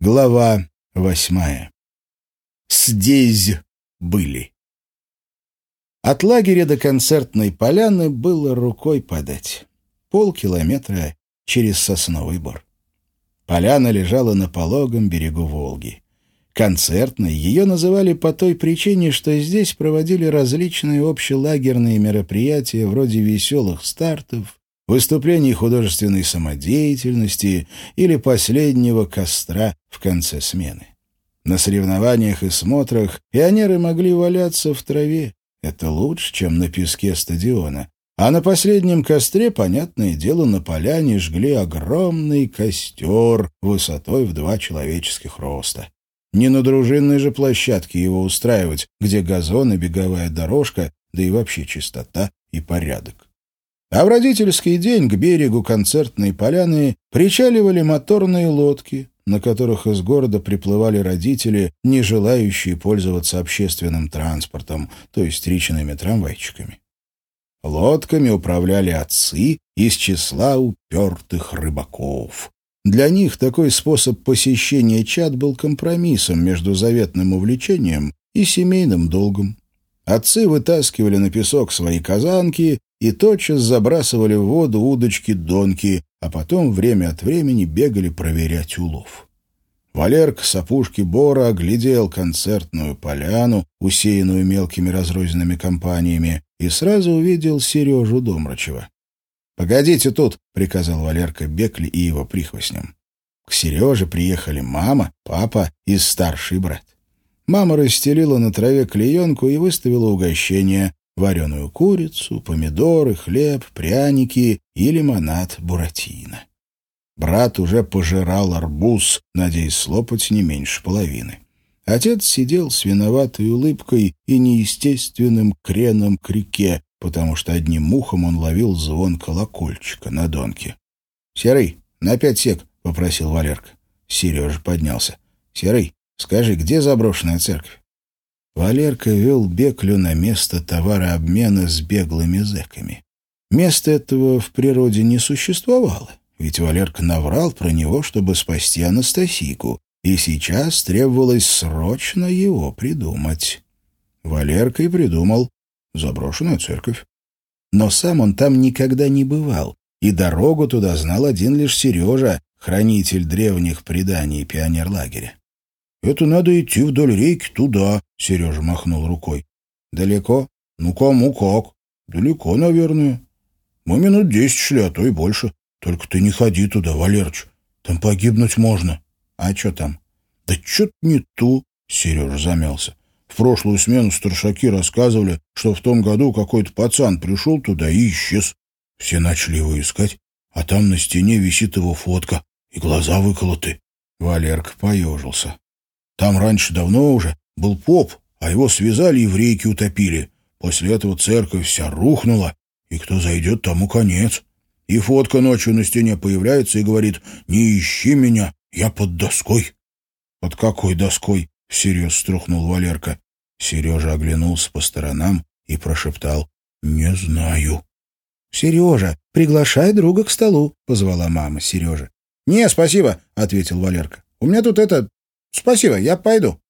Глава восьмая. Здесь были. От лагеря до концертной поляны было рукой подать. Полкилометра через сосновый бор. Поляна лежала на пологом берегу Волги. Концертной ее называли по той причине, что здесь проводили различные общелагерные мероприятия вроде веселых стартов, выступлений художественной самодеятельности или последнего костра в конце смены. На соревнованиях и смотрах пионеры могли валяться в траве. Это лучше, чем на песке стадиона. А на последнем костре, понятное дело, на поляне жгли огромный костер высотой в два человеческих роста. Не на дружинной же площадке его устраивать, где газон и беговая дорожка, да и вообще чистота и порядок. А в родительский день к берегу концертной поляны причаливали моторные лодки, на которых из города приплывали родители, не желающие пользоваться общественным транспортом, то есть речными трамвайчиками. Лодками управляли отцы из числа упертых рыбаков. Для них такой способ посещения чад был компромиссом между заветным увлечением и семейным долгом. Отцы вытаскивали на песок свои казанки и тотчас забрасывали в воду удочки-донки, а потом время от времени бегали проверять улов. Валерк с опушки Бора оглядел концертную поляну, усеянную мелкими разрозненными компаниями, и сразу увидел Сережу Домрачева. «Погодите тут», — приказал Валерка Бекли и его прихвостням. К Сереже приехали мама, папа и старший брат. Мама расстелила на траве клеенку и выставила угощение, вареную курицу, помидоры, хлеб, пряники и лимонад буратино. Брат уже пожирал арбуз, надеясь слопать не меньше половины. Отец сидел с виноватой улыбкой и неестественным креном к реке, потому что одним ухом он ловил звон колокольчика на донке. — Серый, на пять сек, — попросил Валерка. Сережа поднялся. — Серый, скажи, где заброшенная церковь? Валерка вел Беклю на место товарообмена с беглыми зэками. Места этого в природе не существовало, ведь Валерка наврал про него, чтобы спасти Анастасийку, и сейчас требовалось срочно его придумать. Валерка и придумал заброшенную церковь. Но сам он там никогда не бывал, и дорогу туда знал один лишь Сережа, хранитель древних преданий пионерлагеря. Это надо идти вдоль реки туда, — Сережа махнул рукой. Далеко? Ну, кому как. Далеко, наверное. Мы минут десять шли, а то и больше. Только ты не ходи туда, Валерыч. Там погибнуть можно. А что там? Да что-то не то, — Сережа замялся. В прошлую смену старшаки рассказывали, что в том году какой-то пацан пришел туда и исчез. Все начали его искать, а там на стене висит его фотка, и глаза выколоты. Валерка поежился. Там раньше давно уже был поп, а его связали и в реке утопили. После этого церковь вся рухнула, и кто зайдет, тому конец. И фотка ночью на стене появляется и говорит «Не ищи меня, я под доской». «Под какой доской?» — всерьез струхнул Валерка. Сережа оглянулся по сторонам и прошептал «Не знаю». «Сережа, приглашай друга к столу», — позвала мама Сережа. «Не, спасибо», — ответил Валерка. «У меня тут это Спасибо, я пойду.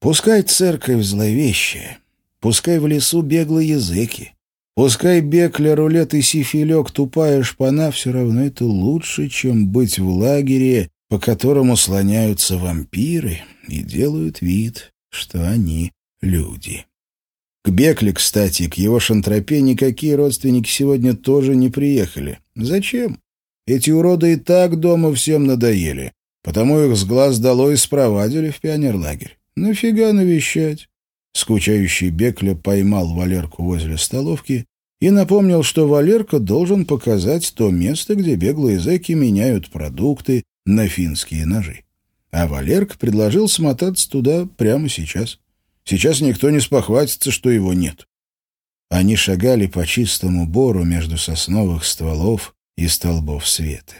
Пускай церковь зловещая, пускай в лесу беглые языки, пускай бекля, рулет и сифилек тупая шпана, все равно это лучше, чем быть в лагере, по которому слоняются вампиры и делают вид, что они люди. К Бекле, кстати, к его шантропе никакие родственники сегодня тоже не приехали. Зачем? Эти уроды и так дома всем надоели. Потому их с глаз долой спровадили в пионерлагерь. Нафига навещать? Скучающий Бекля поймал Валерку возле столовки и напомнил, что Валерка должен показать то место, где беглые зэки меняют продукты на финские ножи. А Валерка предложил смотаться туда прямо сейчас. Сейчас никто не спохватится, что его нет. Они шагали по чистому бору между сосновых стволов и столбов света.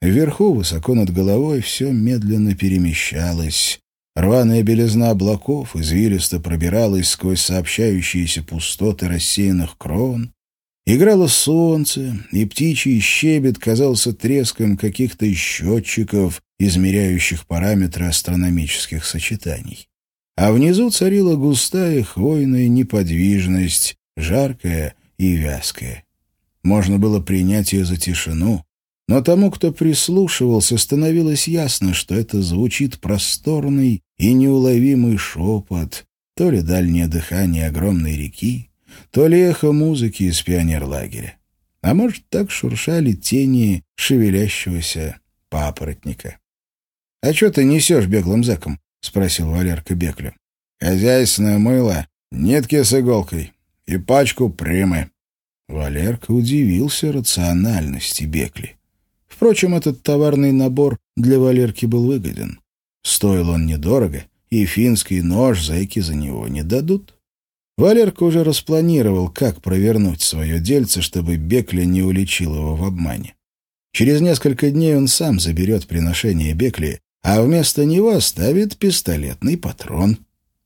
Вверху, высоко над головой, все медленно перемещалось. Рваная белизна облаков извилисто пробиралась сквозь сообщающиеся пустоты рассеянных крон. Играло солнце, и птичий щебет казался треском каких-то счетчиков, измеряющих параметры астрономических сочетаний. А внизу царила густая хвойная неподвижность, жаркая и вязкая. Можно было принять ее за тишину, но тому, кто прислушивался, становилось ясно, что это звучит просторный и неуловимый шепот, то ли дальнее дыхание огромной реки, то ли эхо музыки из пионерлагеря. А может, так шуршали тени шевелящегося папоротника. — А что ты несешь беглым зэком? — спросил Валерка Бекля. — Хозяйственное мыло, нитки с иголкой и пачку примы. Валерка удивился рациональности Бекли. Впрочем, этот товарный набор для Валерки был выгоден. Стоил он недорого, и финский нож зайки за него не дадут. Валерка уже распланировал, как провернуть свое дельце, чтобы Бекля не уличил его в обмане. Через несколько дней он сам заберет приношение Бекли, а вместо него оставит пистолетный патрон.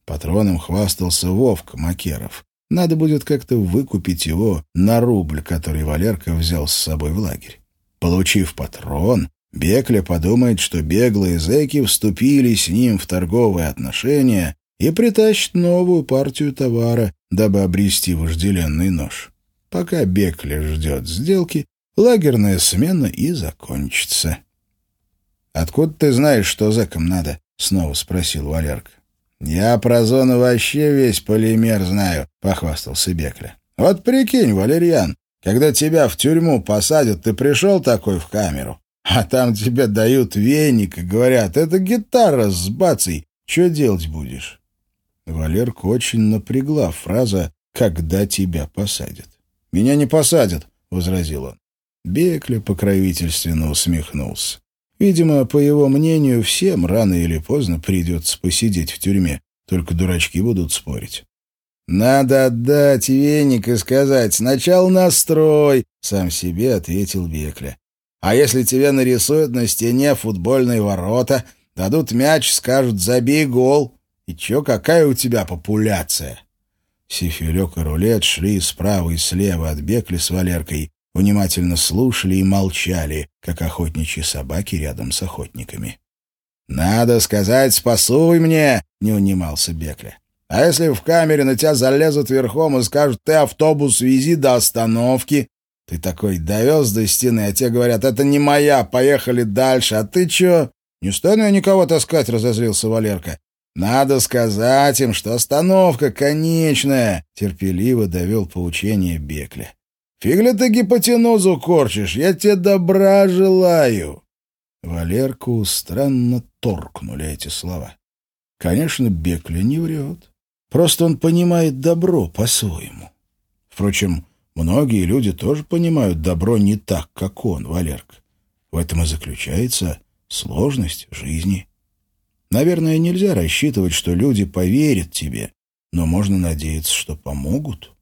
Патроном хвастался Вовка Макеров. Надо будет как-то выкупить его на рубль, который Валерка взял с собой в лагерь. Получив патрон, Бекля подумает, что беглые зэки вступили с ним в торговые отношения и притащит новую партию товара, дабы обрести вожделенный нож. Пока Бекля ждет сделки, лагерная смена и закончится. «Откуда ты знаешь, что зэкам надо?» — снова спросил Валерка. «Я про зону вообще весь полимер знаю», — похвастался Бекля. «Вот прикинь, Валерьян, когда тебя в тюрьму посадят, ты пришел такой в камеру, а там тебе дают веник и говорят, это гитара с бацей, что делать будешь? Валерку очень напрягла фраза «когда тебя посадят». «Меня не посадят», — возразил он. Бекля покровительственно усмехнулся. Видимо, по его мнению, всем рано или поздно придется посидеть в тюрьме, только дурачки будут спорить. «Надо отдать веник и сказать «сначала настрой», — сам себе ответил Бекля. «А если тебе нарисуют на стене футбольные ворота, дадут мяч, скажут «забей гол», и чё, какая у тебя популяция?» Сифилек и Рулет шли справа и слева от Бекли с Валеркой, внимательно слушали и молчали, как охотничьи собаки рядом с охотниками. «Надо сказать «спасуй мне», — не унимался Бекля. А если в камере на тебя залезут верхом и скажут, ты автобус вези до остановки, ты такой довез до стены, а те говорят, это не моя, поехали дальше, а ты чё? Не стану я никого таскать, разозлился Валерка. Надо сказать им, что остановка конечная, терпеливо довел поучение Бекля. Фигля ты гипотенузу корчишь, я тебе добра желаю. Валерку странно торкнули эти слова. Конечно, Бекля не врет. Просто он понимает добро по-своему. Впрочем, многие люди тоже понимают добро не так, как он, Валерка. В этом и заключается сложность жизни. Наверное, нельзя рассчитывать, что люди поверят тебе, но можно надеяться, что помогут.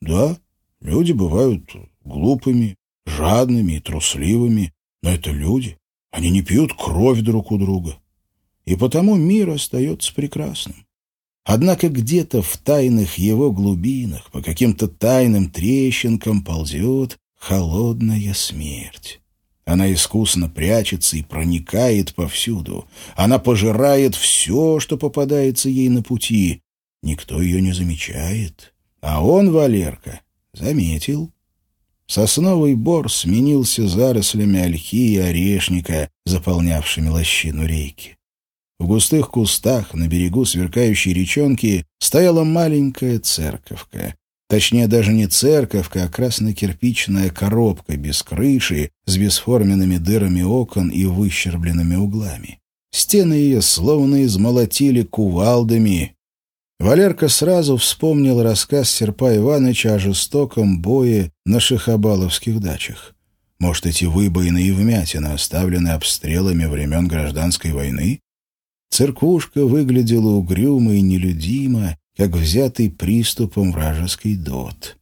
Да, люди бывают глупыми, жадными и трусливыми, но это люди. Они не пьют кровь друг у друга. И потому мир остается прекрасным. Однако где-то в тайных его глубинах, по каким-то тайным трещинкам ползет холодная смерть. Она искусно прячется и проникает повсюду. Она пожирает все, что попадается ей на пути. Никто ее не замечает. А он, Валерка, заметил. Сосновый бор сменился зарослями ольхи и орешника, заполнявшими лощину рейки. В густых кустах на берегу сверкающей речонки стояла маленькая церковка. Точнее, даже не церковка, а красно-кирпичная коробка без крыши, с бесформенными дырами окон и выщербленными углами. Стены ее словно измолотили кувалдами. Валерка сразу вспомнил рассказ Серпа Ивановича о жестоком бое на шихабаловских дачах. Может, эти выбоины и вмятины оставлены обстрелами времен гражданской войны? Церквушка выглядела угрюмо и нелюдимо, как взятый приступом вражеский дот.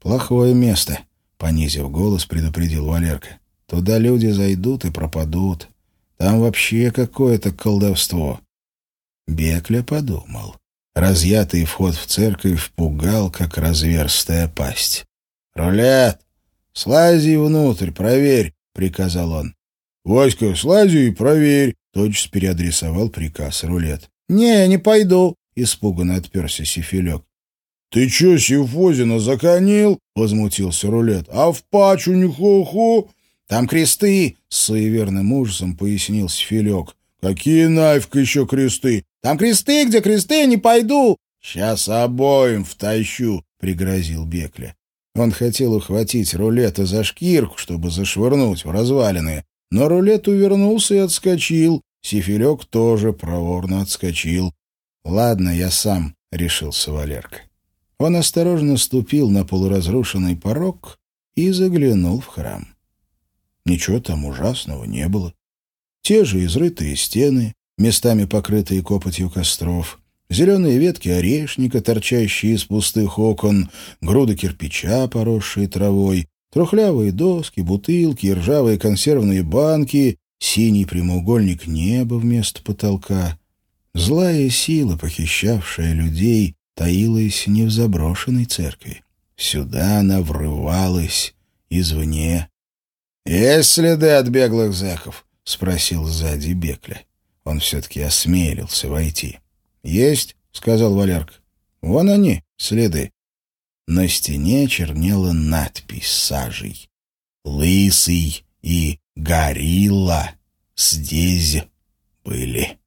«Плохое место», — понизив голос, предупредил Валерка. «Туда люди зайдут и пропадут. Там вообще какое-то колдовство». Бекля подумал. Разъятый вход в церковь пугал, как разверстая пасть. «Рулет, слази внутрь, проверь», — приказал он. «Васька, слази и проверь», — тотчас переадресовал приказ рулет. «Не, не пойду», — испуганно отперся Сифилек. «Ты чё, Сифозина, законил?» — возмутился рулет. «А в пачу не ху-ху?» «Там кресты!» — с суеверным ужасом пояснил Сифилек. «Какие нафиг еще кресты?» «Там кресты, где кресты, не пойду!» «Сейчас обоим втащу!» — пригрозил Бекля. Он хотел ухватить рулета за шкирку, чтобы зашвырнуть в развалины, но рулет увернулся и отскочил. Сифилек тоже проворно отскочил. «Ладно, я сам», — решился Валерка. Он осторожно ступил на полуразрушенный порог и заглянул в храм. Ничего там ужасного не было. Те же изрытые стены, местами покрытые копотью костров, зеленые ветки орешника, торчащие из пустых окон, груды кирпича, поросшие травой, трухлявые доски, бутылки, ржавые консервные банки, синий прямоугольник неба вместо потолка. Злая сила, похищавшая людей, таилась не в заброшенной церкви. Сюда она врывалась извне. «Есть следы от беглых зэков?» — спросил сзади Бекля. Он все-таки осмелился войти. «Есть», — сказал Валерка. «Вон они, следы». На стене чернела надпись сажей. «Лысый и горилла здесь были».